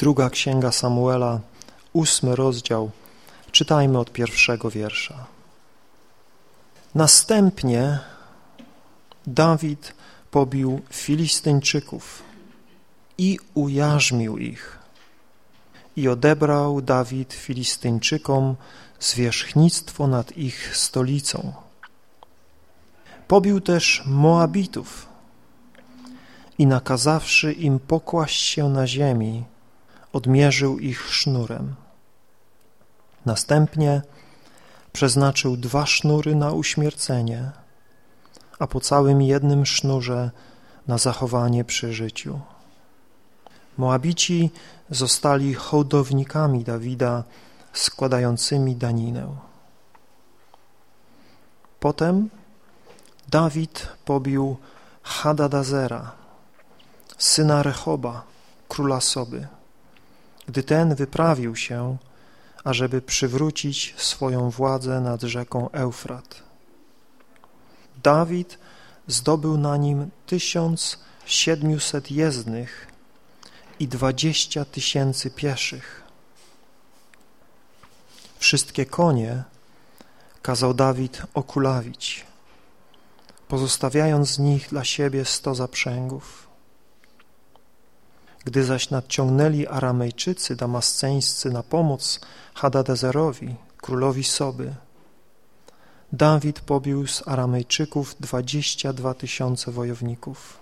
Druga księga Samuela, ósmy rozdział. Czytajmy od pierwszego wiersza. Następnie Dawid pobił Filistyńczyków i ujarzmił ich. I odebrał Dawid Filistyńczykom zwierzchnictwo nad ich stolicą. Pobił też Moabitów i nakazawszy im pokłaść się na ziemi, odmierzył ich sznurem. Następnie przeznaczył dwa sznury na uśmiercenie, a po całym jednym sznurze na zachowanie przy życiu. Moabici zostali hołdownikami Dawida składającymi daninę. Potem Dawid pobił Hadadazera, syna Rechoba, króla Soby, gdy ten wyprawił się, ażeby przywrócić swoją władzę nad rzeką Eufrat. Dawid zdobył na nim tysiąc siedmiuset jezdnych i dwadzieścia tysięcy pieszych. Wszystkie konie kazał Dawid okulawić, pozostawiając z nich dla siebie sto zaprzęgów. Gdy zaś nadciągnęli Aramejczycy damasceńscy na pomoc Hadadezerowi, królowi Soby, Dawid pobił z Aramejczyków dwadzieścia dwa tysiące wojowników.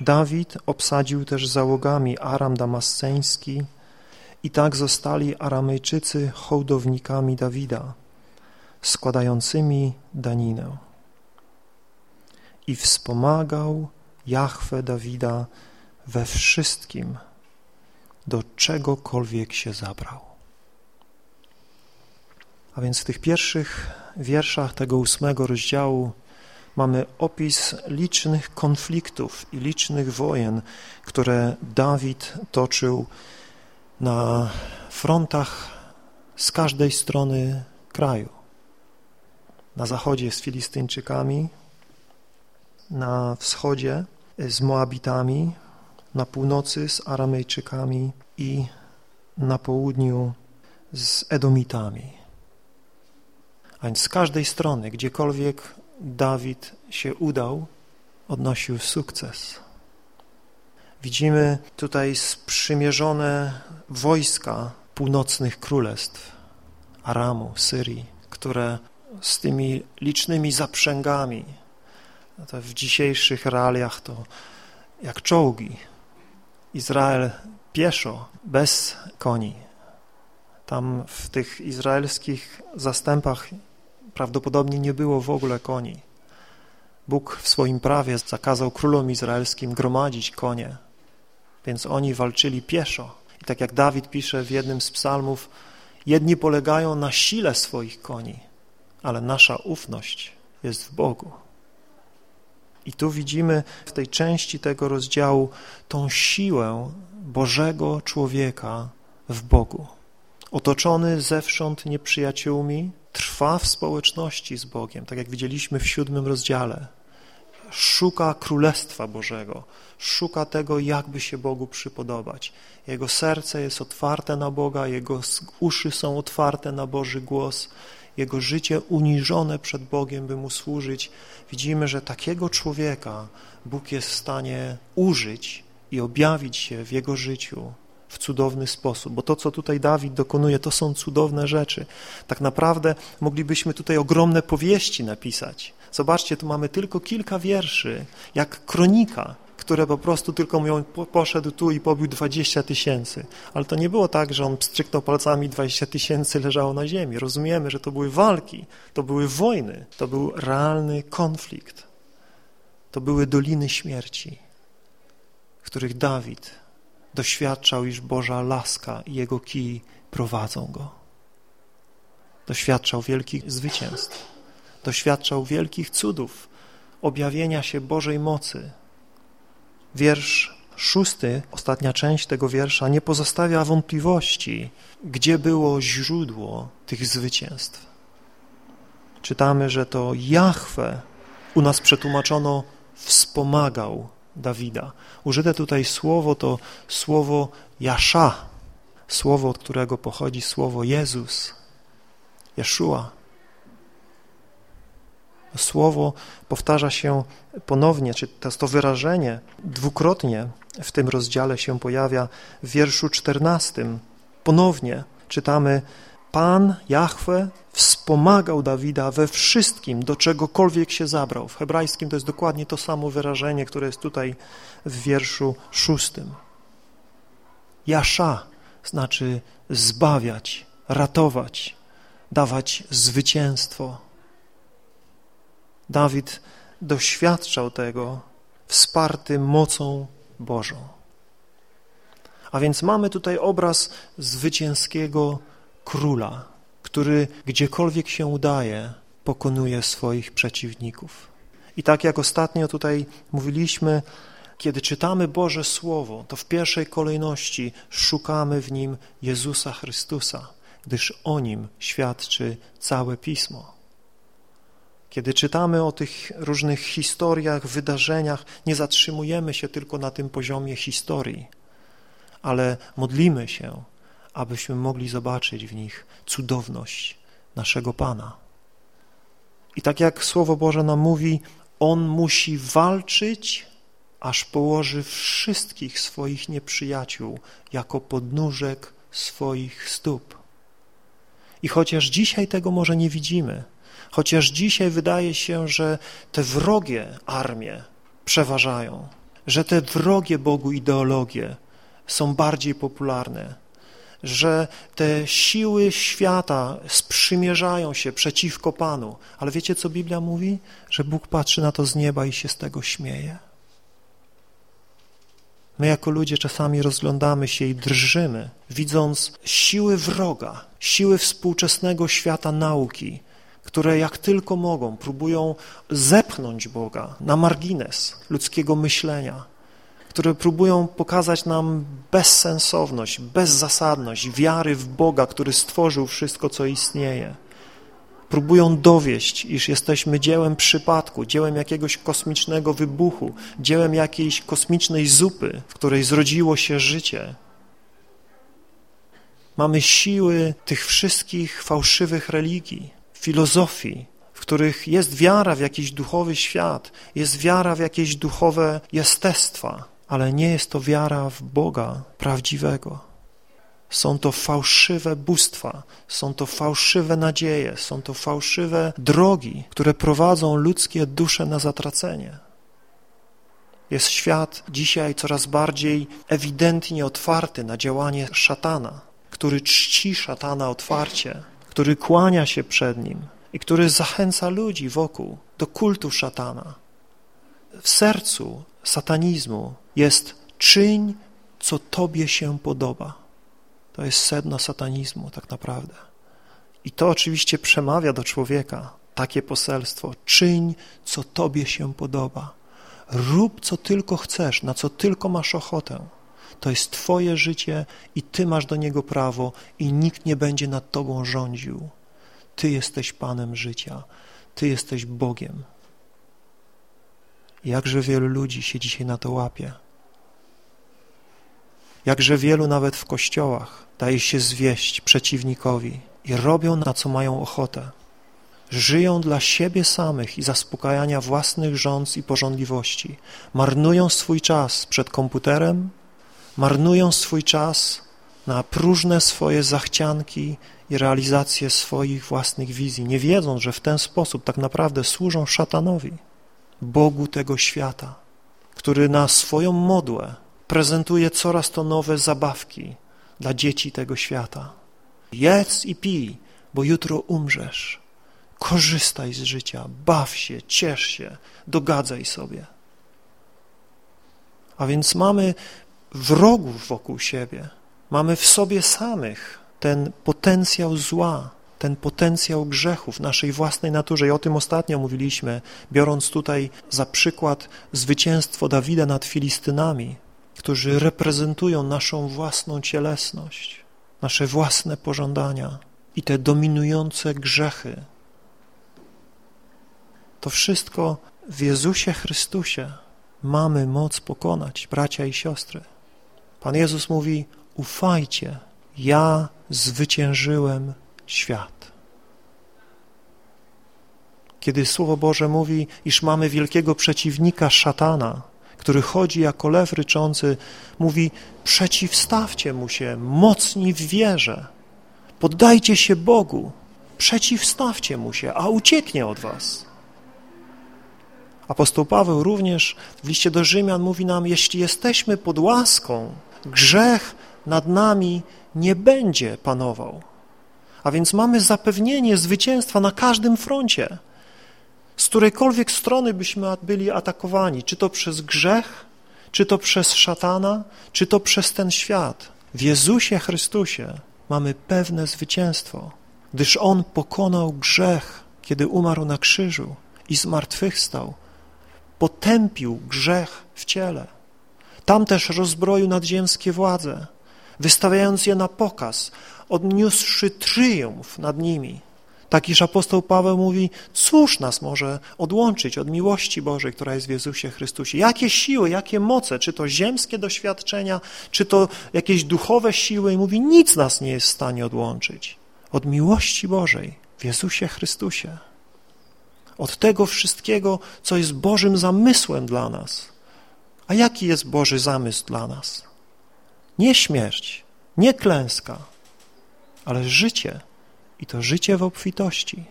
Dawid obsadził też załogami Aram damasceński i tak zostali Aramejczycy hołdownikami Dawida, składającymi daninę. I wspomagał Jahwe Dawida we wszystkim, do czegokolwiek się zabrał. A więc w tych pierwszych wierszach tego ósmego rozdziału mamy opis licznych konfliktów i licznych wojen, które Dawid toczył na frontach z każdej strony kraju. Na zachodzie z Filistyńczykami, na wschodzie z Moabitami, na północy z Aramejczykami i na południu z Edomitami. A więc z każdej strony, gdziekolwiek Dawid się udał, odnosił sukces. Widzimy tutaj sprzymierzone wojska północnych królestw, Aramu, Syrii, które z tymi licznymi zaprzęgami, w dzisiejszych realiach to jak czołgi, Izrael pieszo, bez koni. Tam w tych izraelskich zastępach prawdopodobnie nie było w ogóle koni. Bóg w swoim prawie zakazał królom izraelskim gromadzić konie, więc oni walczyli pieszo. I tak jak Dawid pisze w jednym z psalmów, jedni polegają na sile swoich koni, ale nasza ufność jest w Bogu. I tu widzimy w tej części tego rozdziału tą siłę Bożego człowieka w Bogu. Otoczony zewsząd nieprzyjaciółmi, trwa w społeczności z Bogiem, tak jak widzieliśmy w siódmym rozdziale. Szuka Królestwa Bożego, szuka tego, jakby się Bogu przypodobać. Jego serce jest otwarte na Boga, jego uszy są otwarte na Boży głos, jego życie uniżone przed Bogiem, by Mu służyć. Widzimy, że takiego człowieka Bóg jest w stanie użyć i objawić się w jego życiu w cudowny sposób, bo to, co tutaj Dawid dokonuje, to są cudowne rzeczy. Tak naprawdę moglibyśmy tutaj ogromne powieści napisać. Zobaczcie, tu mamy tylko kilka wierszy, jak kronika, które po prostu tylko mówią, poszedł tu i pobił 20 tysięcy. Ale to nie było tak, że on pstryknął palcami 20 tysięcy leżało na ziemi. Rozumiemy, że to były walki, to były wojny, to był realny konflikt. To były doliny śmierci, w których Dawid doświadczał, iż Boża laska i Jego kij prowadzą go. Doświadczał wielkich zwycięstw, doświadczał wielkich cudów, objawienia się Bożej mocy. Wiersz szósty, ostatnia część tego wiersza, nie pozostawia wątpliwości, gdzie było źródło tych zwycięstw. Czytamy, że to Jahwe u nas przetłumaczono wspomagał Dawida. Użyte tutaj słowo to słowo Jasza, słowo, od którego pochodzi słowo Jezus, Jeszua. Słowo powtarza się ponownie, czy to, to wyrażenie dwukrotnie w tym rozdziale się pojawia w wierszu czternastym. Ponownie czytamy Pan, Jahwe, wspomagał Dawida we wszystkim, do czegokolwiek się zabrał. W hebrajskim to jest dokładnie to samo wyrażenie, które jest tutaj w wierszu szóstym. Jasza znaczy zbawiać, ratować, dawać zwycięstwo. Dawid doświadczał tego wsparty mocą Bożą. A więc mamy tutaj obraz zwycięskiego króla, który gdziekolwiek się udaje, pokonuje swoich przeciwników. I tak jak ostatnio tutaj mówiliśmy, kiedy czytamy Boże Słowo, to w pierwszej kolejności szukamy w nim Jezusa Chrystusa, gdyż o nim świadczy całe Pismo. Kiedy czytamy o tych różnych historiach, wydarzeniach, nie zatrzymujemy się tylko na tym poziomie historii, ale modlimy się, abyśmy mogli zobaczyć w nich cudowność naszego Pana. I tak jak Słowo Boże nam mówi, On musi walczyć, aż położy wszystkich swoich nieprzyjaciół jako podnóżek swoich stóp. I chociaż dzisiaj tego może nie widzimy, chociaż dzisiaj wydaje się, że te wrogie armie przeważają, że te wrogie Bogu ideologie są bardziej popularne, że te siły świata sprzymierzają się przeciwko Panu. Ale wiecie, co Biblia mówi? Że Bóg patrzy na to z nieba i się z tego śmieje. My jako ludzie czasami rozglądamy się i drżymy, widząc siły wroga, siły współczesnego świata nauki, które jak tylko mogą próbują zepchnąć Boga na margines ludzkiego myślenia, które próbują pokazać nam bezsensowność, bezzasadność wiary w Boga, który stworzył wszystko, co istnieje. Próbują dowieść, iż jesteśmy dziełem przypadku, dziełem jakiegoś kosmicznego wybuchu, dziełem jakiejś kosmicznej zupy, w której zrodziło się życie. Mamy siły tych wszystkich fałszywych religii, filozofii, w których jest wiara w jakiś duchowy świat, jest wiara w jakieś duchowe jestestwa, ale nie jest to wiara w Boga prawdziwego. Są to fałszywe bóstwa, są to fałszywe nadzieje, są to fałszywe drogi, które prowadzą ludzkie dusze na zatracenie. Jest świat dzisiaj coraz bardziej ewidentnie otwarty na działanie szatana, który czci szatana otwarcie, który kłania się przed nim i który zachęca ludzi wokół do kultu szatana. W sercu satanizmu jest czyń, co tobie się podoba. To jest sedno satanizmu tak naprawdę. I to oczywiście przemawia do człowieka, takie poselstwo. Czyń, co tobie się podoba. Rób, co tylko chcesz, na co tylko masz ochotę. To jest twoje życie i ty masz do niego prawo i nikt nie będzie nad tobą rządził. Ty jesteś Panem życia. Ty jesteś Bogiem. Jakże wielu ludzi się dzisiaj na to łapie. Jakże wielu nawet w kościołach daje się zwieść przeciwnikowi i robią na co mają ochotę. Żyją dla siebie samych i zaspokajania własnych rządz i porządliwości. Marnują swój czas przed komputerem, marnują swój czas na próżne swoje zachcianki i realizację swoich własnych wizji, nie wiedząc, że w ten sposób tak naprawdę służą szatanowi, Bogu tego świata, który na swoją modłę prezentuje coraz to nowe zabawki dla dzieci tego świata. Jedz i pij, bo jutro umrzesz. Korzystaj z życia, baw się, ciesz się, dogadzaj sobie. A więc mamy wrogów wokół siebie, mamy w sobie samych ten potencjał zła, ten potencjał grzechów naszej własnej naturze. I o tym ostatnio mówiliśmy, biorąc tutaj za przykład zwycięstwo Dawida nad Filistynami, którzy reprezentują naszą własną cielesność, nasze własne pożądania i te dominujące grzechy. To wszystko w Jezusie Chrystusie mamy moc pokonać, bracia i siostry. Pan Jezus mówi, ufajcie, ja zwyciężyłem świat. Kiedy Słowo Boże mówi, iż mamy wielkiego przeciwnika szatana, który chodzi jako lew ryczący, mówi, przeciwstawcie mu się, mocni w wierze, poddajcie się Bogu, przeciwstawcie mu się, a ucieknie od was. Apostoł Paweł również w liście do Rzymian mówi nam, jeśli jesteśmy pod łaską, grzech nad nami nie będzie panował. A więc mamy zapewnienie zwycięstwa na każdym froncie. Z którejkolwiek strony byśmy byli atakowani, czy to przez grzech, czy to przez szatana, czy to przez ten świat. W Jezusie Chrystusie mamy pewne zwycięstwo, gdyż On pokonał grzech, kiedy umarł na krzyżu i zmartwychwstał. Potępił grzech w ciele. Tam też rozbroił nadziemskie władze, wystawiając je na pokaz, odniósłszy triumf nad nimi. Takiż apostoł Paweł mówi, cóż nas może odłączyć od miłości Bożej, która jest w Jezusie Chrystusie? Jakie siły, jakie moce, czy to ziemskie doświadczenia, czy to jakieś duchowe siły? I mówi, nic nas nie jest w stanie odłączyć od miłości Bożej w Jezusie Chrystusie. Od tego wszystkiego, co jest Bożym zamysłem dla nas. A jaki jest Boży zamysł dla nas? Nie śmierć, nie klęska, ale życie i to życie w obfitości.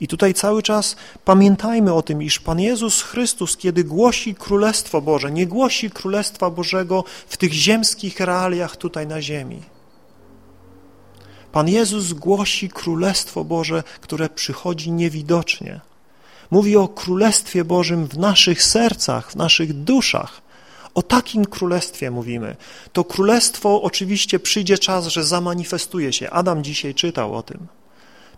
I tutaj cały czas pamiętajmy o tym, iż Pan Jezus Chrystus, kiedy głosi Królestwo Boże, nie głosi Królestwa Bożego w tych ziemskich realiach tutaj na ziemi. Pan Jezus głosi Królestwo Boże, które przychodzi niewidocznie. Mówi o Królestwie Bożym w naszych sercach, w naszych duszach, o takim królestwie mówimy. To królestwo oczywiście przyjdzie czas, że zamanifestuje się. Adam dzisiaj czytał o tym.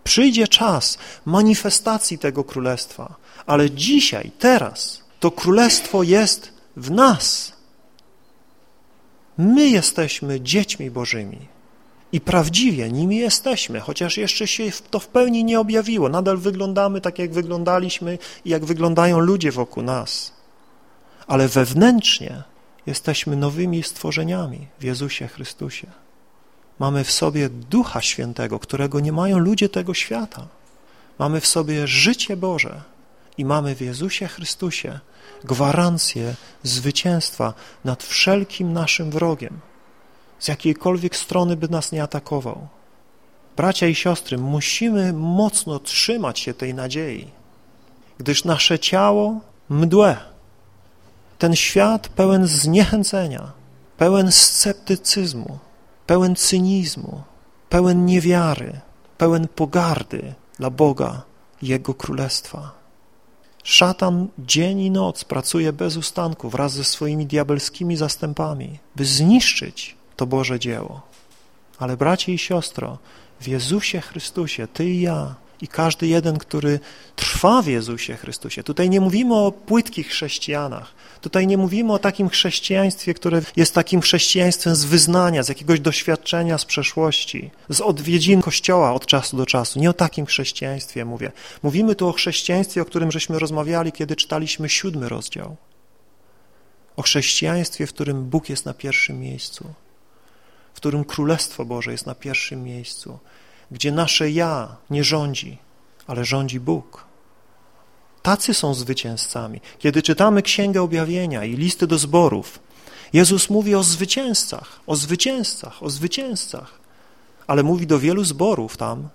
Przyjdzie czas manifestacji tego królestwa, ale dzisiaj, teraz to królestwo jest w nas. My jesteśmy dziećmi Bożymi i prawdziwie nimi jesteśmy, chociaż jeszcze się to w pełni nie objawiło. Nadal wyglądamy tak, jak wyglądaliśmy i jak wyglądają ludzie wokół nas. Ale wewnętrznie Jesteśmy nowymi stworzeniami w Jezusie Chrystusie. Mamy w sobie Ducha Świętego, którego nie mają ludzie tego świata. Mamy w sobie życie Boże i mamy w Jezusie Chrystusie gwarancję zwycięstwa nad wszelkim naszym wrogiem, z jakiejkolwiek strony by nas nie atakował. Bracia i siostry, musimy mocno trzymać się tej nadziei, gdyż nasze ciało mdłe, ten świat pełen zniechęcenia, pełen sceptycyzmu, pełen cynizmu, pełen niewiary, pełen pogardy dla Boga i Jego Królestwa. Szatan dzień i noc pracuje bez ustanku wraz ze swoimi diabelskimi zastępami, by zniszczyć to Boże dzieło. Ale bracie i siostro, w Jezusie Chrystusie, Ty i ja, i każdy jeden, który trwa w Jezusie Chrystusie. Tutaj nie mówimy o płytkich chrześcijanach. Tutaj nie mówimy o takim chrześcijaństwie, które jest takim chrześcijaństwem z wyznania, z jakiegoś doświadczenia z przeszłości, z odwiedzin Kościoła od czasu do czasu. Nie o takim chrześcijaństwie mówię. Mówimy tu o chrześcijaństwie, o którym żeśmy rozmawiali, kiedy czytaliśmy siódmy rozdział. O chrześcijaństwie, w którym Bóg jest na pierwszym miejscu, w którym Królestwo Boże jest na pierwszym miejscu, gdzie nasze ja nie rządzi, ale rządzi Bóg. Tacy są zwycięzcami. Kiedy czytamy Księgę Objawienia i listy do zborów, Jezus mówi o zwycięzcach, o zwycięzcach, o zwycięzcach, ale mówi do wielu zborów tam,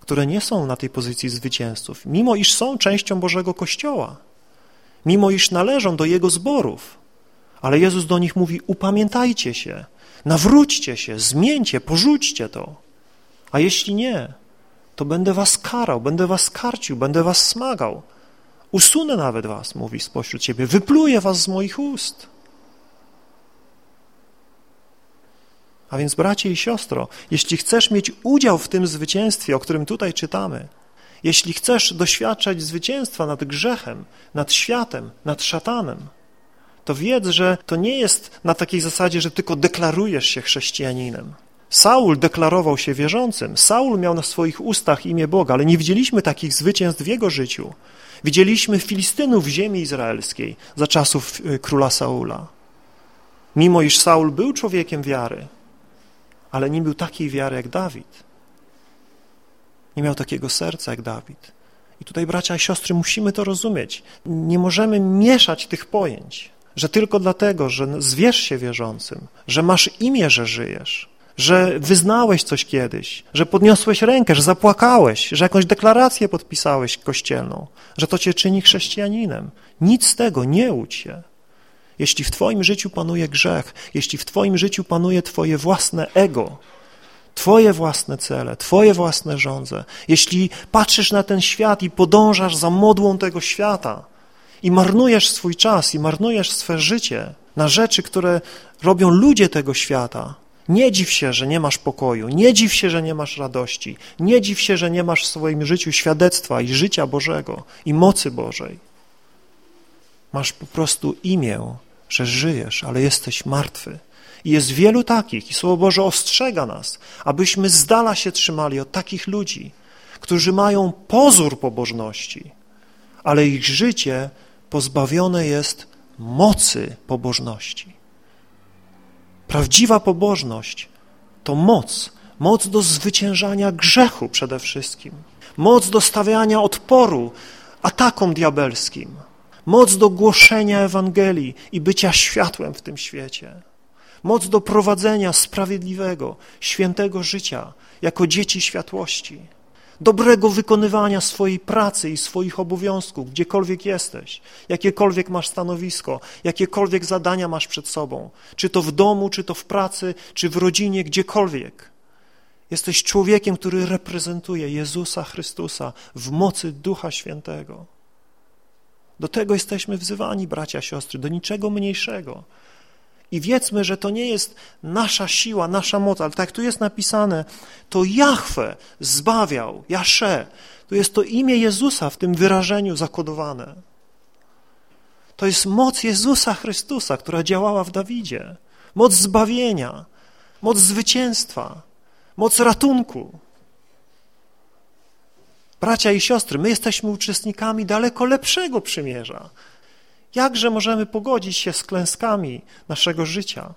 które nie są na tej pozycji zwycięzców, mimo iż są częścią Bożego Kościoła, mimo iż należą do Jego zborów, ale Jezus do nich mówi, upamiętajcie się, nawróćcie się, zmieńcie, porzućcie to. A jeśli nie, to będę was karał, będę was karcił, będę was smagał. Usunę nawet was, mówi spośród ciebie, wypluję was z moich ust. A więc bracie i siostro, jeśli chcesz mieć udział w tym zwycięstwie, o którym tutaj czytamy, jeśli chcesz doświadczać zwycięstwa nad grzechem, nad światem, nad szatanem, to wiedz, że to nie jest na takiej zasadzie, że tylko deklarujesz się chrześcijaninem, Saul deklarował się wierzącym. Saul miał na swoich ustach imię Boga, ale nie widzieliśmy takich zwycięstw w jego życiu. Widzieliśmy Filistynów w ziemi izraelskiej za czasów y, króla Saula. Mimo iż Saul był człowiekiem wiary, ale nie był takiej wiary jak Dawid. Nie miał takiego serca jak Dawid. I tutaj, bracia i siostry, musimy to rozumieć. Nie możemy mieszać tych pojęć, że tylko dlatego, że zwierz się wierzącym, że masz imię, że żyjesz, że wyznałeś coś kiedyś, że podniosłeś rękę, że zapłakałeś, że jakąś deklarację podpisałeś kościelną, że to cię czyni chrześcijaninem. Nic z tego, nie łudź się. Jeśli w twoim życiu panuje grzech, jeśli w twoim życiu panuje twoje własne ego, twoje własne cele, twoje własne żądze, jeśli patrzysz na ten świat i podążasz za modłą tego świata i marnujesz swój czas i marnujesz swe życie na rzeczy, które robią ludzie tego świata, nie dziw się, że nie masz pokoju, nie dziw się, że nie masz radości, nie dziw się, że nie masz w swoim życiu świadectwa i życia Bożego i mocy Bożej. Masz po prostu imię, że żyjesz, ale jesteś martwy. I jest wielu takich i Słowo Boże ostrzega nas, abyśmy z dala się trzymali od takich ludzi, którzy mają pozór pobożności, ale ich życie pozbawione jest mocy pobożności. Prawdziwa pobożność to moc, moc do zwyciężania grzechu przede wszystkim, moc do stawiania odporu atakom diabelskim, moc do głoszenia Ewangelii i bycia światłem w tym świecie, moc do prowadzenia sprawiedliwego, świętego życia jako dzieci światłości dobrego wykonywania swojej pracy i swoich obowiązków, gdziekolwiek jesteś, jakiekolwiek masz stanowisko, jakiekolwiek zadania masz przed sobą, czy to w domu, czy to w pracy, czy w rodzinie, gdziekolwiek. Jesteś człowiekiem, który reprezentuje Jezusa Chrystusa w mocy Ducha Świętego. Do tego jesteśmy wzywani, bracia, siostry, do niczego mniejszego. I wiedzmy, że to nie jest nasza siła, nasza moc, ale tak tu jest napisane, to Jahwe zbawiał, Jasze. To jest to imię Jezusa w tym wyrażeniu zakodowane. To jest moc Jezusa Chrystusa, która działała w Dawidzie. Moc zbawienia, moc zwycięstwa, moc ratunku. Bracia i siostry, my jesteśmy uczestnikami daleko lepszego przymierza. Jakże możemy pogodzić się z klęskami naszego życia?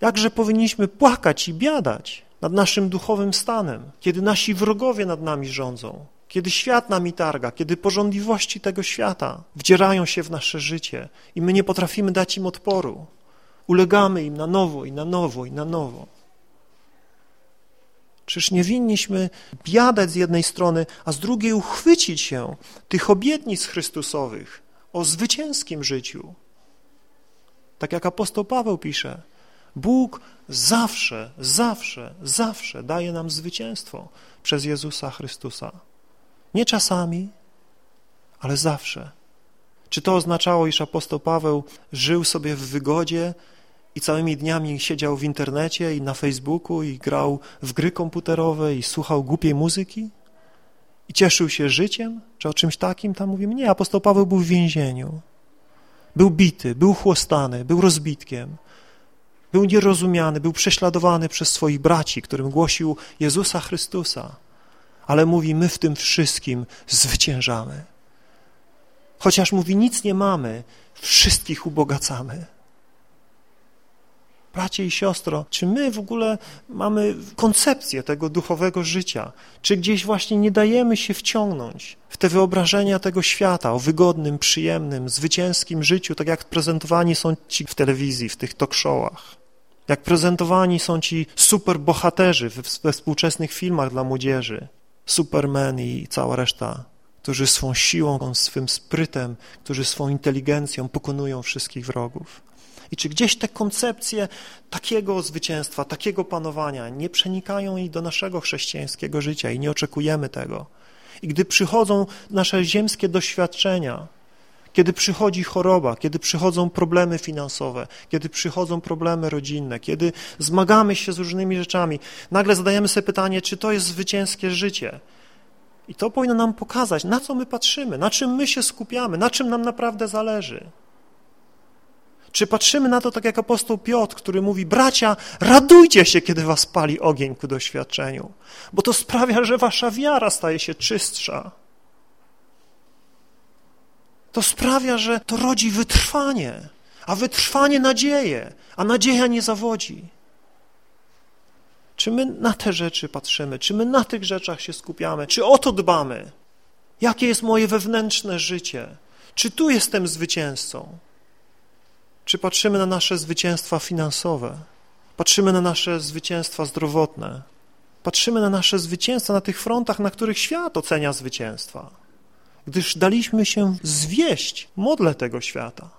Jakże powinniśmy płakać i biadać nad naszym duchowym stanem, kiedy nasi wrogowie nad nami rządzą, kiedy świat nami targa, kiedy porządliwości tego świata wdzierają się w nasze życie i my nie potrafimy dać im odporu. Ulegamy im na nowo i na nowo i na nowo. Czyż nie winniśmy biadać z jednej strony, a z drugiej uchwycić się tych obietnic Chrystusowych, o zwycięskim życiu. Tak jak apostoł Paweł pisze, Bóg zawsze, zawsze, zawsze daje nam zwycięstwo przez Jezusa Chrystusa. Nie czasami, ale zawsze. Czy to oznaczało, iż apostoł Paweł żył sobie w wygodzie i całymi dniami siedział w internecie i na Facebooku i grał w gry komputerowe i słuchał głupiej muzyki? I cieszył się życiem, czy o czymś takim, tam mówimy, nie, apostoł Paweł był w więzieniu. Był bity, był chłostany, był rozbitkiem, był nierozumiany, był prześladowany przez swoich braci, którym głosił Jezusa Chrystusa. Ale mówi, my w tym wszystkim zwyciężamy. Chociaż mówi, nic nie mamy, wszystkich ubogacamy. Bracie i siostro, czy my w ogóle mamy koncepcję tego duchowego życia? Czy gdzieś właśnie nie dajemy się wciągnąć w te wyobrażenia tego świata o wygodnym, przyjemnym, zwycięskim życiu, tak jak prezentowani są ci w telewizji, w tych talk showach? Jak prezentowani są ci superbohaterzy we współczesnych filmach dla młodzieży, Superman i cała reszta, którzy swą siłą, swym sprytem, którzy swą inteligencją pokonują wszystkich wrogów. I czy gdzieś te koncepcje takiego zwycięstwa, takiego panowania nie przenikają i do naszego chrześcijańskiego życia i nie oczekujemy tego. I gdy przychodzą nasze ziemskie doświadczenia, kiedy przychodzi choroba, kiedy przychodzą problemy finansowe, kiedy przychodzą problemy rodzinne, kiedy zmagamy się z różnymi rzeczami, nagle zadajemy sobie pytanie, czy to jest zwycięskie życie. I to powinno nam pokazać, na co my patrzymy, na czym my się skupiamy, na czym nam naprawdę zależy. Czy patrzymy na to tak jak apostoł Piotr, który mówi, bracia, radujcie się, kiedy was pali ogień ku doświadczeniu, bo to sprawia, że wasza wiara staje się czystsza. To sprawia, że to rodzi wytrwanie, a wytrwanie nadzieję, a nadzieja nie zawodzi. Czy my na te rzeczy patrzymy? Czy my na tych rzeczach się skupiamy? Czy o to dbamy? Jakie jest moje wewnętrzne życie? Czy tu jestem zwycięzcą? Czy patrzymy na nasze zwycięstwa finansowe? Patrzymy na nasze zwycięstwa zdrowotne? Patrzymy na nasze zwycięstwa na tych frontach, na których świat ocenia zwycięstwa? Gdyż daliśmy się zwieść modle tego świata.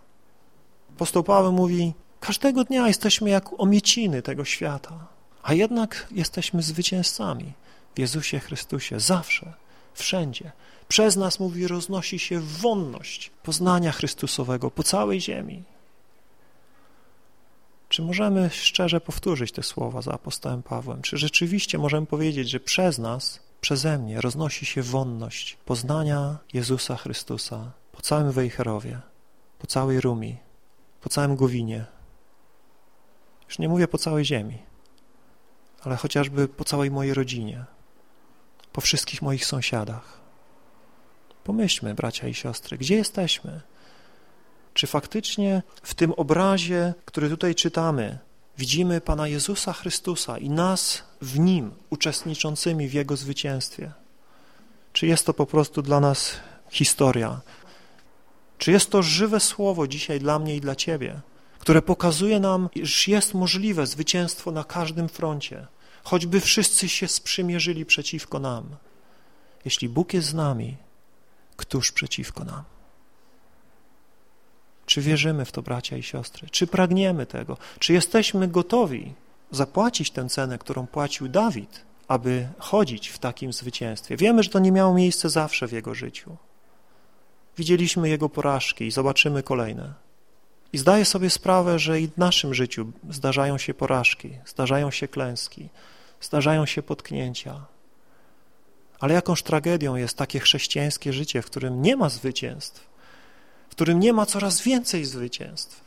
Apostoł Paweł mówi, każdego dnia jesteśmy jak omieciny tego świata, a jednak jesteśmy zwycięzcami w Jezusie Chrystusie, zawsze, wszędzie. Przez nas, mówi, roznosi się wonność poznania Chrystusowego po całej ziemi. Czy możemy szczerze powtórzyć te słowa za apostołem Pawłem? Czy rzeczywiście możemy powiedzieć, że przez nas, przeze mnie roznosi się wonność poznania Jezusa Chrystusa po całym Wejherowie, po całej Rumi, po całym Gowinie? Już nie mówię po całej ziemi, ale chociażby po całej mojej rodzinie, po wszystkich moich sąsiadach. Pomyślmy, bracia i siostry, gdzie jesteśmy? Czy faktycznie w tym obrazie, który tutaj czytamy, widzimy Pana Jezusa Chrystusa i nas w Nim, uczestniczącymi w Jego zwycięstwie? Czy jest to po prostu dla nas historia? Czy jest to żywe słowo dzisiaj dla mnie i dla Ciebie, które pokazuje nam, iż jest możliwe zwycięstwo na każdym froncie, choćby wszyscy się sprzymierzyli przeciwko nam. Jeśli Bóg jest z nami, któż przeciwko nam? Czy wierzymy w to, bracia i siostry? Czy pragniemy tego? Czy jesteśmy gotowi zapłacić tę cenę, którą płacił Dawid, aby chodzić w takim zwycięstwie? Wiemy, że to nie miało miejsca zawsze w jego życiu. Widzieliśmy jego porażki i zobaczymy kolejne. I zdaję sobie sprawę, że i w naszym życiu zdarzają się porażki, zdarzają się klęski, zdarzają się potknięcia. Ale jakąż tragedią jest takie chrześcijańskie życie, w którym nie ma zwycięstw, w którym nie ma coraz więcej zwycięstw,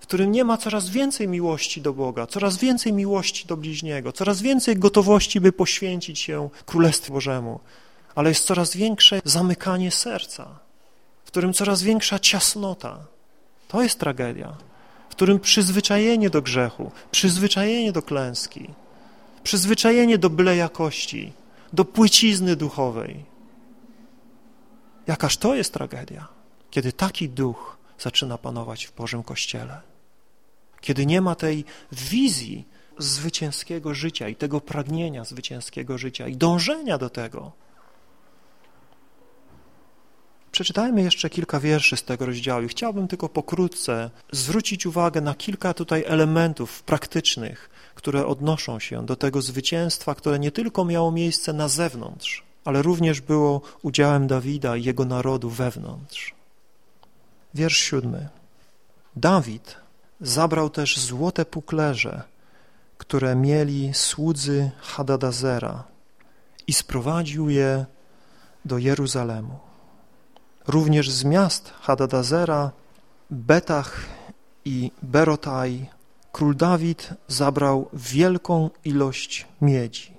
w którym nie ma coraz więcej miłości do Boga, coraz więcej miłości do bliźniego, coraz więcej gotowości, by poświęcić się Królestwu Bożemu, ale jest coraz większe zamykanie serca, w którym coraz większa ciasnota. To jest tragedia, w którym przyzwyczajenie do grzechu, przyzwyczajenie do klęski, przyzwyczajenie do byle jakości, do płycizny duchowej. Jakaż to jest tragedia? Kiedy taki duch zaczyna panować w Bożym Kościele. Kiedy nie ma tej wizji zwycięskiego życia i tego pragnienia zwycięskiego życia i dążenia do tego. Przeczytajmy jeszcze kilka wierszy z tego rozdziału i chciałbym tylko pokrótce zwrócić uwagę na kilka tutaj elementów praktycznych, które odnoszą się do tego zwycięstwa, które nie tylko miało miejsce na zewnątrz, ale również było udziałem Dawida i jego narodu wewnątrz. Wiersz siódmy. Dawid zabrał też złote puklerze, które mieli słudzy Hadadazera i sprowadził je do Jeruzalemu. Również z miast Hadadazera, Betach i Berotaj król Dawid zabrał wielką ilość miedzi.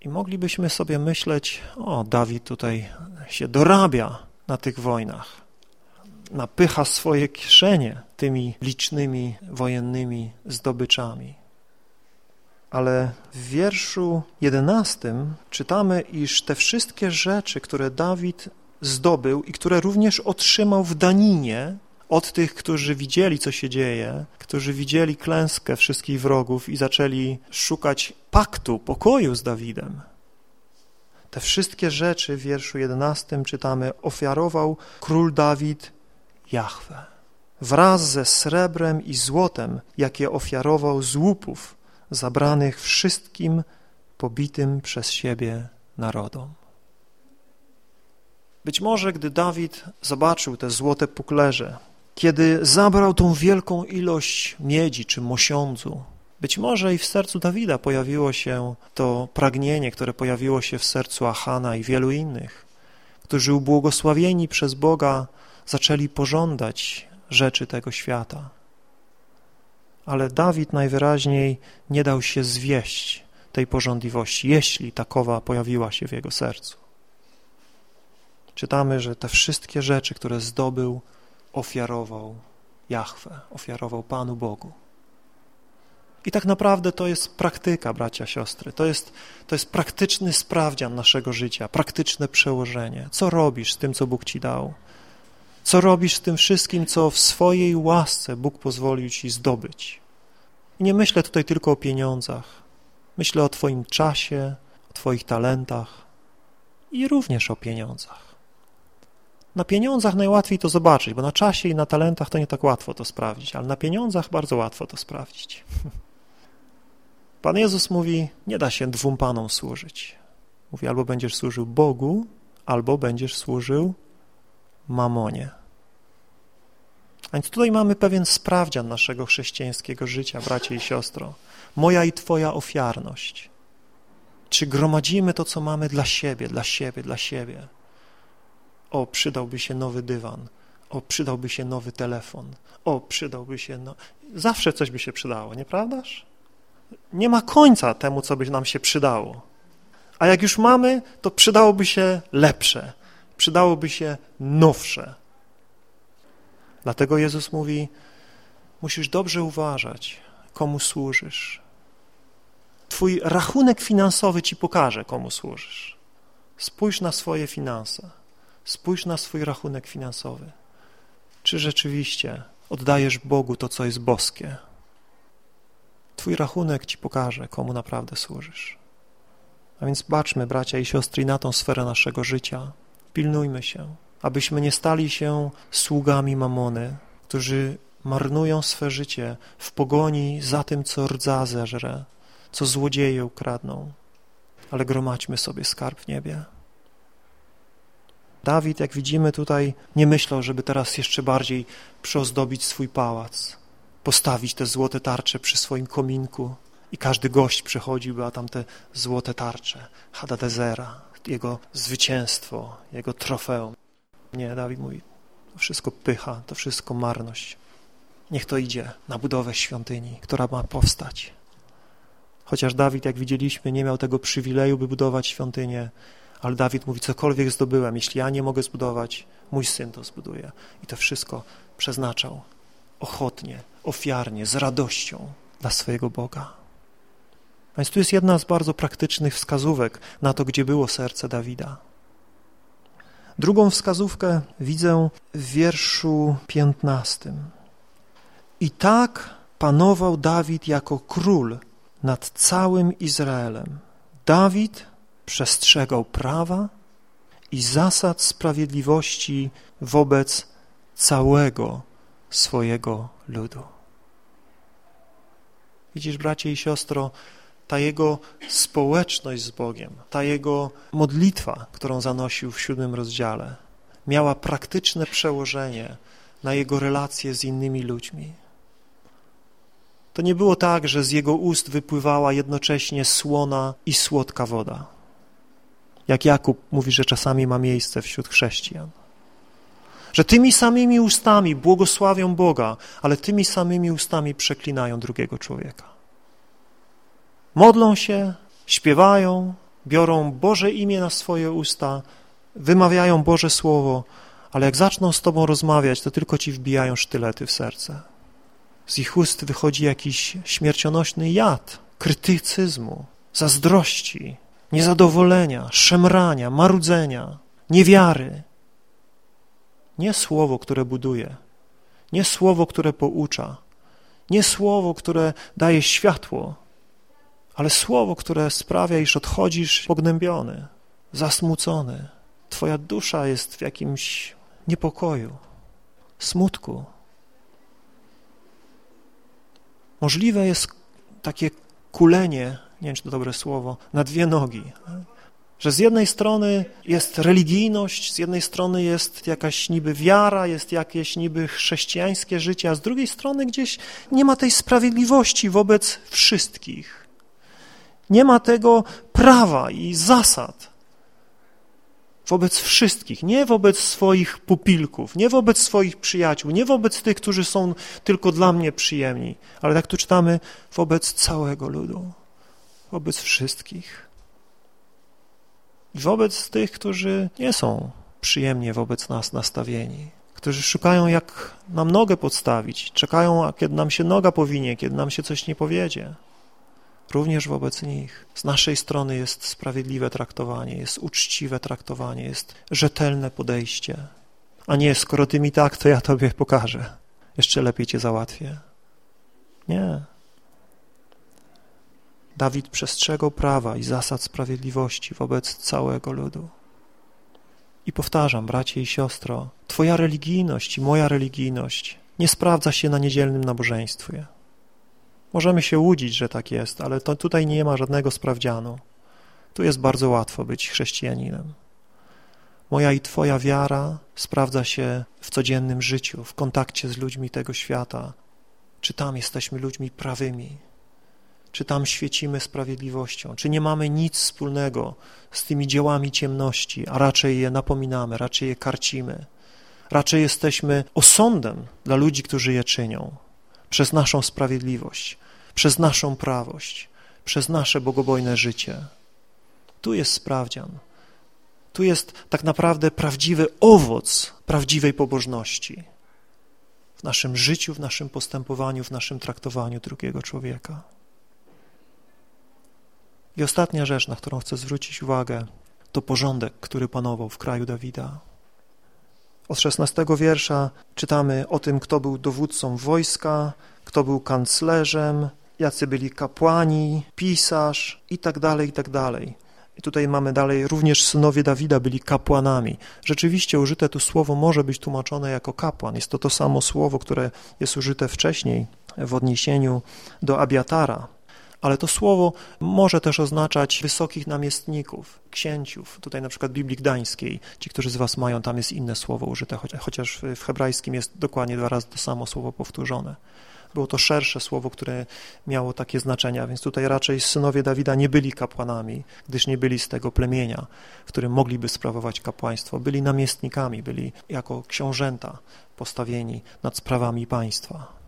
I moglibyśmy sobie myśleć, o, Dawid tutaj się dorabia na tych wojnach napycha swoje kieszenie tymi licznymi wojennymi zdobyczami. Ale w wierszu jedenastym czytamy, iż te wszystkie rzeczy, które Dawid zdobył i które również otrzymał w daninie od tych, którzy widzieli, co się dzieje, którzy widzieli klęskę wszystkich wrogów i zaczęli szukać paktu, pokoju z Dawidem. Te wszystkie rzeczy w wierszu jedenastym czytamy, ofiarował król Dawid Jahwe, wraz ze srebrem i złotem, jakie ofiarował z łupów zabranych wszystkim pobitym przez siebie narodom. Być może, gdy Dawid zobaczył te złote puklerze, kiedy zabrał tą wielką ilość miedzi czy mosiądzu, być może i w sercu Dawida pojawiło się to pragnienie, które pojawiło się w sercu Achana i wielu innych, którzy ubłogosławieni przez Boga zaczęli pożądać rzeczy tego świata. Ale Dawid najwyraźniej nie dał się zwieść tej porządliwości, jeśli takowa pojawiła się w jego sercu. Czytamy, że te wszystkie rzeczy, które zdobył, ofiarował Jahwe, ofiarował Panu Bogu. I tak naprawdę to jest praktyka, bracia, siostry. To jest, to jest praktyczny sprawdzian naszego życia, praktyczne przełożenie. Co robisz z tym, co Bóg ci dał? Co robisz z tym wszystkim, co w swojej łasce Bóg pozwolił ci zdobyć? I nie myślę tutaj tylko o pieniądzach. Myślę o twoim czasie, o twoich talentach i również o pieniądzach. Na pieniądzach najłatwiej to zobaczyć, bo na czasie i na talentach to nie tak łatwo to sprawdzić, ale na pieniądzach bardzo łatwo to sprawdzić. Pan Jezus mówi, nie da się dwóm panom służyć. Mówi, albo będziesz służył Bogu, albo będziesz służył mamonie. A więc tutaj mamy pewien sprawdzian naszego chrześcijańskiego życia, bracie i siostro. Moja i twoja ofiarność. Czy gromadzimy to, co mamy dla siebie, dla siebie, dla siebie? O, przydałby się nowy dywan. O, przydałby się nowy telefon. O, przydałby się... No... Zawsze coś by się przydało, nieprawdaż? Nie ma końca temu, co by nam się przydało. A jak już mamy, to przydałoby się lepsze, przydałoby się nowsze. Dlatego Jezus mówi, musisz dobrze uważać, komu służysz. Twój rachunek finansowy ci pokaże, komu służysz. Spójrz na swoje finanse. Spójrz na swój rachunek finansowy. Czy rzeczywiście oddajesz Bogu to, co jest boskie? Twój rachunek ci pokaże, komu naprawdę służysz. A więc baczmy, bracia i siostry, na tą sferę naszego życia. Pilnujmy się, abyśmy nie stali się sługami mamony, którzy marnują swe życie w pogoni za tym, co rdza zeżre, co złodzieje ukradną, ale gromadźmy sobie skarb w niebie. Dawid, jak widzimy tutaj, nie myślał, żeby teraz jeszcze bardziej przyozdobić swój pałac, postawić te złote tarcze przy swoim kominku i każdy gość przychodziłby, a tam te złote tarcze Hadadezera, jego zwycięstwo, jego trofeum. Nie, Dawid mówi, to wszystko pycha, to wszystko marność. Niech to idzie na budowę świątyni, która ma powstać. Chociaż Dawid, jak widzieliśmy, nie miał tego przywileju, by budować świątynię, ale Dawid mówi, cokolwiek zdobyłem, jeśli ja nie mogę zbudować, mój syn to zbuduje. I to wszystko przeznaczał ochotnie, ofiarnie, z radością dla swojego Boga. Więc tu jest jedna z bardzo praktycznych wskazówek na to, gdzie było serce Dawida. Drugą wskazówkę widzę w wierszu piętnastym. I tak panował Dawid jako król nad całym Izraelem. Dawid przestrzegał prawa i zasad sprawiedliwości wobec całego swojego ludu. Widzisz, bracie i siostro, ta jego społeczność z Bogiem, ta jego modlitwa, którą zanosił w siódmym rozdziale, miała praktyczne przełożenie na jego relacje z innymi ludźmi. To nie było tak, że z jego ust wypływała jednocześnie słona i słodka woda. Jak Jakub mówi, że czasami ma miejsce wśród chrześcijan. Że tymi samymi ustami błogosławią Boga, ale tymi samymi ustami przeklinają drugiego człowieka. Modlą się, śpiewają, biorą Boże imię na swoje usta, wymawiają Boże Słowo, ale jak zaczną z Tobą rozmawiać, to tylko Ci wbijają sztylety w serce. Z ich ust wychodzi jakiś śmiercionośny jad krytycyzmu, zazdrości, niezadowolenia, szemrania, marudzenia, niewiary. Nie słowo, które buduje, nie słowo, które poucza, nie słowo, które daje światło, ale słowo, które sprawia, iż odchodzisz pognębiony, zasmucony. Twoja dusza jest w jakimś niepokoju, smutku. Możliwe jest takie kulenie, nie wiem, czy to dobre słowo, na dwie nogi. Że z jednej strony jest religijność, z jednej strony jest jakaś niby wiara, jest jakieś niby chrześcijańskie życie, a z drugiej strony gdzieś nie ma tej sprawiedliwości wobec wszystkich. Nie ma tego prawa i zasad. wobec wszystkich, nie wobec swoich pupilków, nie wobec swoich przyjaciół, nie wobec tych, którzy są tylko dla mnie przyjemni, ale jak tu czytamy, wobec całego ludu, wobec wszystkich. I wobec tych, którzy nie są przyjemnie wobec nas nastawieni, którzy szukają, jak nam nogę podstawić, czekają, kiedy nam się noga powinie, kiedy nam się coś nie powiedzie. Również wobec nich. Z naszej strony jest sprawiedliwe traktowanie, jest uczciwe traktowanie, jest rzetelne podejście. A nie, skoro ty mi tak, to ja tobie pokażę. Jeszcze lepiej cię załatwię. Nie. Dawid przestrzegał prawa i zasad sprawiedliwości wobec całego ludu. I powtarzam, bracie i siostro, twoja religijność i moja religijność nie sprawdza się na niedzielnym nabożeństwie. Możemy się łudzić, że tak jest, ale to tutaj nie ma żadnego sprawdzianu. Tu jest bardzo łatwo być chrześcijaninem. Moja i Twoja wiara sprawdza się w codziennym życiu, w kontakcie z ludźmi tego świata. Czy tam jesteśmy ludźmi prawymi? Czy tam świecimy sprawiedliwością? Czy nie mamy nic wspólnego z tymi dziełami ciemności, a raczej je napominamy, raczej je karcimy? Raczej jesteśmy osądem dla ludzi, którzy je czynią przez naszą sprawiedliwość, przez naszą prawość, przez nasze bogobojne życie. Tu jest sprawdzian. Tu jest tak naprawdę prawdziwy owoc prawdziwej pobożności w naszym życiu, w naszym postępowaniu, w naszym traktowaniu drugiego człowieka. I ostatnia rzecz, na którą chcę zwrócić uwagę, to porządek, który panował w kraju Dawida. Od szesnastego wiersza czytamy o tym, kto był dowódcą wojska, kto był kanclerzem, jacy byli kapłani, pisarz i tak dalej, i tak. I tutaj mamy dalej, również synowie Dawida byli kapłanami. Rzeczywiście użyte tu słowo może być tłumaczone jako kapłan. Jest to to samo słowo, które jest użyte wcześniej w odniesieniu do Abiatara. Ale to słowo może też oznaczać wysokich namiestników, księciów. Tutaj na przykład Biblii Gdańskiej, ci, którzy z was mają, tam jest inne słowo użyte, chociaż w hebrajskim jest dokładnie dwa razy to samo słowo powtórzone. Było to szersze słowo, które miało takie znaczenia, więc tutaj raczej synowie Dawida nie byli kapłanami, gdyż nie byli z tego plemienia, w którym mogliby sprawować kapłaństwo. Byli namiestnikami, byli jako książęta postawieni nad sprawami państwa.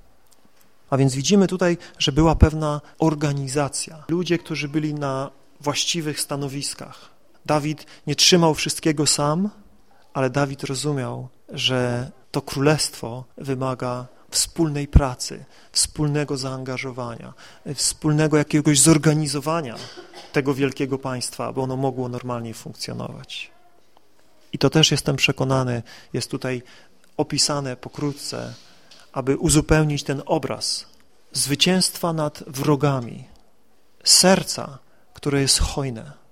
A więc widzimy tutaj, że była pewna organizacja. Ludzie, którzy byli na właściwych stanowiskach. Dawid nie trzymał wszystkiego sam, ale Dawid rozumiał, że to królestwo wymaga wspólnej pracy, wspólnego zaangażowania, wspólnego jakiegoś zorganizowania tego wielkiego państwa, aby ono mogło normalnie funkcjonować. I to też jestem przekonany, jest tutaj opisane pokrótce, aby uzupełnić ten obraz zwycięstwa nad wrogami, serca, które jest hojne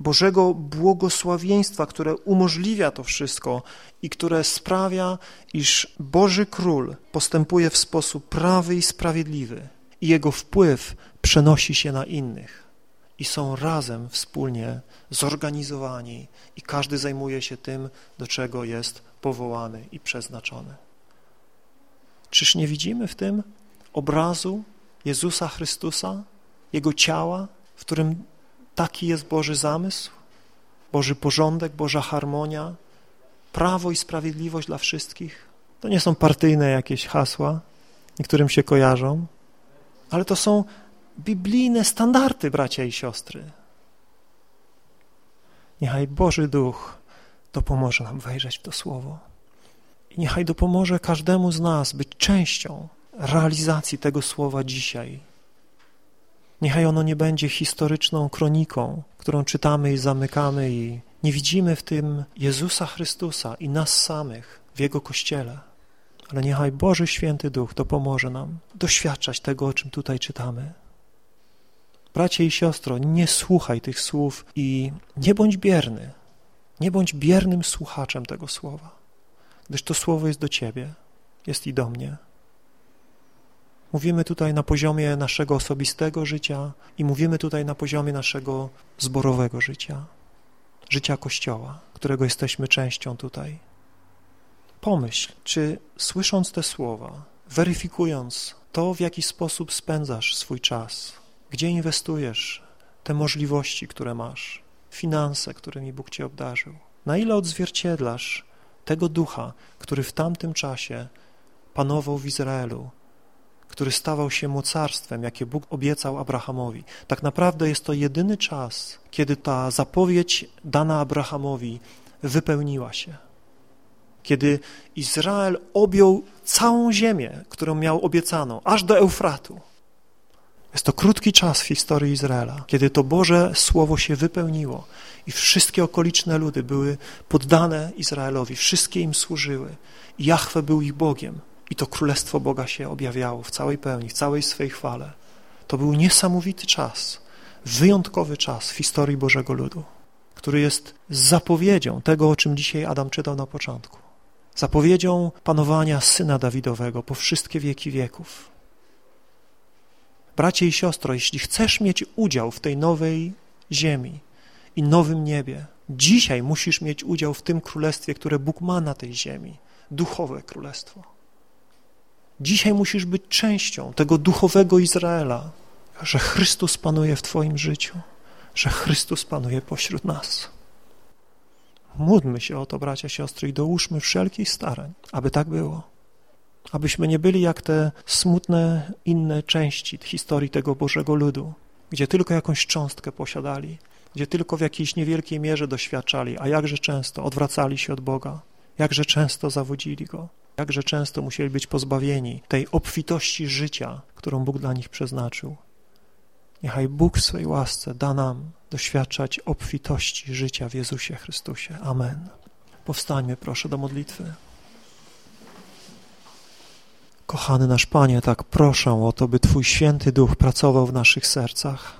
Bożego błogosławieństwa, które umożliwia to wszystko i które sprawia, iż Boży Król postępuje w sposób prawy i sprawiedliwy i jego wpływ przenosi się na innych i są razem, wspólnie zorganizowani i każdy zajmuje się tym, do czego jest powołany i przeznaczony. Czyż nie widzimy w tym obrazu Jezusa Chrystusa, Jego ciała, w którym Taki jest Boży zamysł, Boży porządek, Boża harmonia, prawo i sprawiedliwość dla wszystkich. To nie są partyjne jakieś hasła, niektórym się kojarzą, ale to są biblijne standardy, bracia i siostry. Niechaj Boży Duch dopomoże nam wejrzeć w to Słowo. I niechaj dopomoże każdemu z nas być częścią realizacji tego Słowa dzisiaj Niechaj ono nie będzie historyczną kroniką, którą czytamy i zamykamy i nie widzimy w tym Jezusa Chrystusa i nas samych w Jego Kościele. Ale niechaj Boży Święty Duch dopomoże nam doświadczać tego, o czym tutaj czytamy. Bracie i siostro, nie słuchaj tych słów i nie bądź bierny. Nie bądź biernym słuchaczem tego słowa, gdyż to słowo jest do Ciebie, jest i do mnie. Mówimy tutaj na poziomie naszego osobistego życia i mówimy tutaj na poziomie naszego zborowego życia, życia Kościoła, którego jesteśmy częścią tutaj. Pomyśl, czy słysząc te słowa, weryfikując to, w jaki sposób spędzasz swój czas, gdzie inwestujesz te możliwości, które masz, finanse, którymi Bóg Cię obdarzył, Na ile odzwierciedlasz tego ducha, który w tamtym czasie panował w Izraelu, który stawał się mocarstwem, jakie Bóg obiecał Abrahamowi. Tak naprawdę jest to jedyny czas, kiedy ta zapowiedź dana Abrahamowi wypełniła się. Kiedy Izrael objął całą ziemię, którą miał obiecaną, aż do Eufratu. Jest to krótki czas w historii Izraela, kiedy to Boże Słowo się wypełniło i wszystkie okoliczne ludy były poddane Izraelowi, wszystkie im służyły. I Jahwe był ich Bogiem i to Królestwo Boga się objawiało w całej pełni, w całej swej chwale. To był niesamowity czas, wyjątkowy czas w historii Bożego Ludu, który jest zapowiedzią tego, o czym dzisiaj Adam czytał na początku. Zapowiedzią panowania Syna Dawidowego po wszystkie wieki wieków. Bracie i siostro, jeśli chcesz mieć udział w tej nowej ziemi i nowym niebie, dzisiaj musisz mieć udział w tym królestwie, które Bóg ma na tej ziemi, duchowe królestwo. Dzisiaj musisz być częścią tego duchowego Izraela, że Chrystus panuje w Twoim życiu, że Chrystus panuje pośród nas. Módlmy się o to, bracia, siostry, i dołóżmy wszelkich starań, aby tak było. Abyśmy nie byli jak te smutne inne części historii tego Bożego ludu, gdzie tylko jakąś cząstkę posiadali, gdzie tylko w jakiejś niewielkiej mierze doświadczali, a jakże często odwracali się od Boga, jakże często zawodzili Go, jakże często musieli być pozbawieni tej obfitości życia, którą Bóg dla nich przeznaczył. Niechaj Bóg w swej łasce da nam doświadczać obfitości życia w Jezusie Chrystusie. Amen. Powstańmy proszę do modlitwy. Kochany nasz Panie, tak proszę o to, by Twój święty duch pracował w naszych sercach.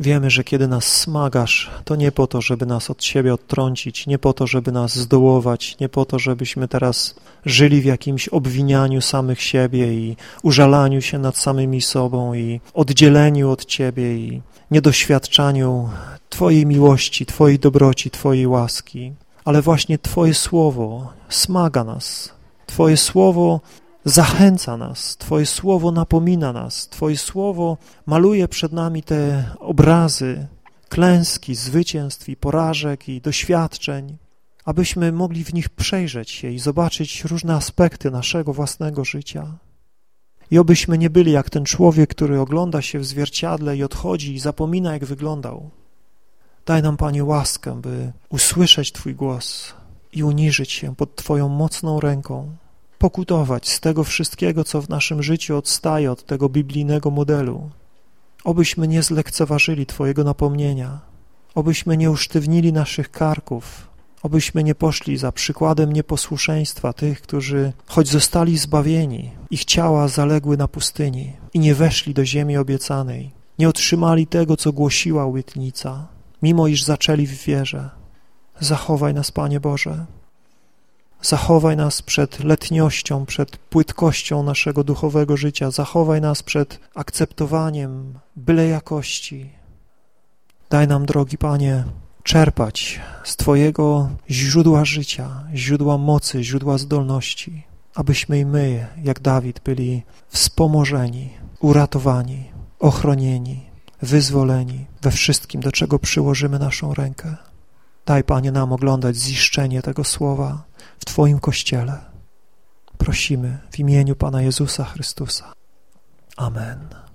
Wiemy, że kiedy nas smagasz, to nie po to, żeby nas od siebie odtrącić, nie po to, żeby nas zdołować, nie po to, żebyśmy teraz żyli w jakimś obwinianiu samych siebie i użalaniu się nad samymi sobą i oddzieleniu od Ciebie i niedoświadczaniu Twojej miłości, Twojej dobroci, Twojej łaski, ale właśnie Twoje Słowo smaga nas. Twoje Słowo zachęca nas, Twoje Słowo napomina nas, Twoje Słowo maluje przed nami te obrazy klęski, zwycięstw i porażek i doświadczeń, abyśmy mogli w nich przejrzeć się i zobaczyć różne aspekty naszego własnego życia. I obyśmy nie byli jak ten człowiek, który ogląda się w zwierciadle i odchodzi i zapomina, jak wyglądał. Daj nam, Panie, łaskę, by usłyszeć Twój głos i uniżyć się pod Twoją mocną ręką, pokutować z tego wszystkiego, co w naszym życiu odstaje od tego biblijnego modelu. Obyśmy nie zlekceważyli Twojego napomnienia, obyśmy nie usztywnili naszych karków, obyśmy nie poszli za przykładem nieposłuszeństwa tych, którzy choć zostali zbawieni, ich ciała zaległy na pustyni i nie weszli do ziemi obiecanej, nie otrzymali tego, co głosiła łytnica, mimo iż zaczęli w wierze. Zachowaj nas, Panie Boże, Zachowaj nas przed letniością, przed płytkością naszego duchowego życia. Zachowaj nas przed akceptowaniem byle jakości. Daj nam, drogi Panie, czerpać z Twojego źródła życia, źródła mocy, źródła zdolności, abyśmy i my, jak Dawid, byli wspomożeni, uratowani, ochronieni, wyzwoleni we wszystkim, do czego przyłożymy naszą rękę. Daj, Panie, nam oglądać ziszczenie tego słowa, w Twoim Kościele. Prosimy w imieniu Pana Jezusa Chrystusa. Amen.